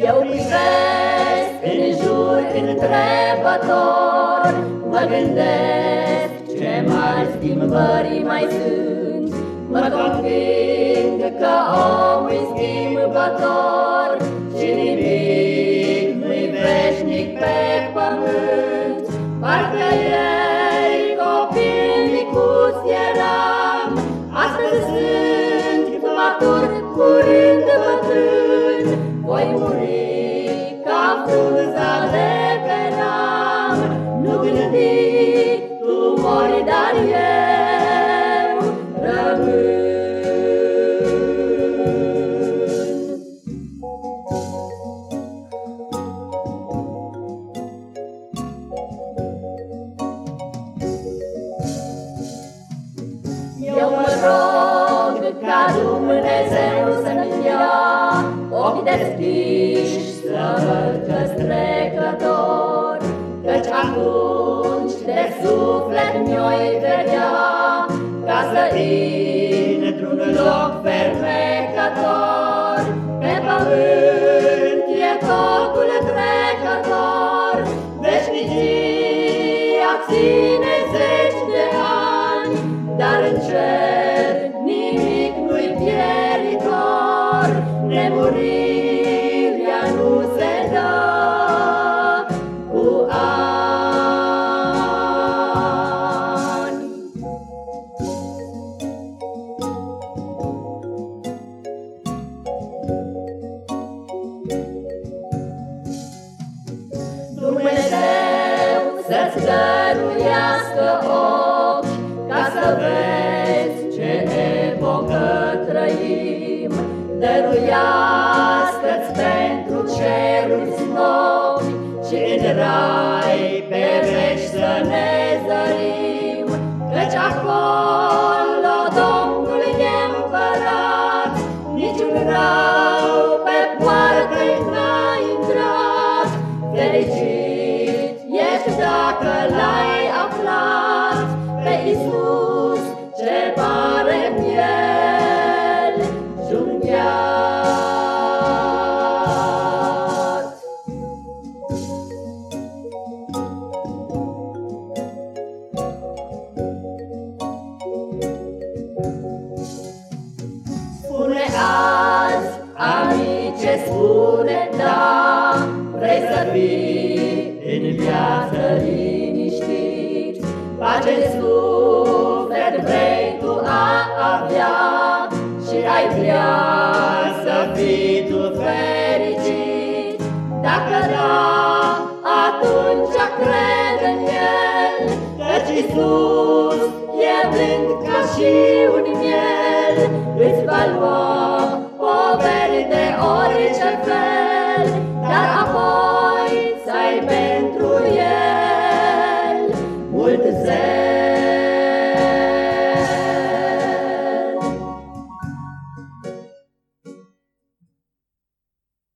Eu privesc în jur întrebător, Mă gândesc ce mari schimbări mai sunt, Mă conving că omul schimbător Și nimic nu-i veșnic pe pământ. Parcă ieri Dumnezeu să-mi dea ochi deschiși să văd că-s trecător, Căci atunci de suflet mi-o-i vedea, Ca să intru-n loc fermecător. Pe pământ e totul trecător, Veșnicia ține zeci de ani, Dar în cer Dumnezeu să-ți dăruiască ochi Ca să vezi ce epocă trăim. Dăruiască-ți pentru ceruri snopi Și în rai pe veci să ne zărim. Căci acolo Domnul e împărat Niciun rău Iisus ce pare miel junghiat. Spune azi, amice, spune da, Vrei să fii în viață vrea să fii tu fericit. Dacă da, atunci crede în El, Căci Iisus e blând ca și un miel, Îți va lua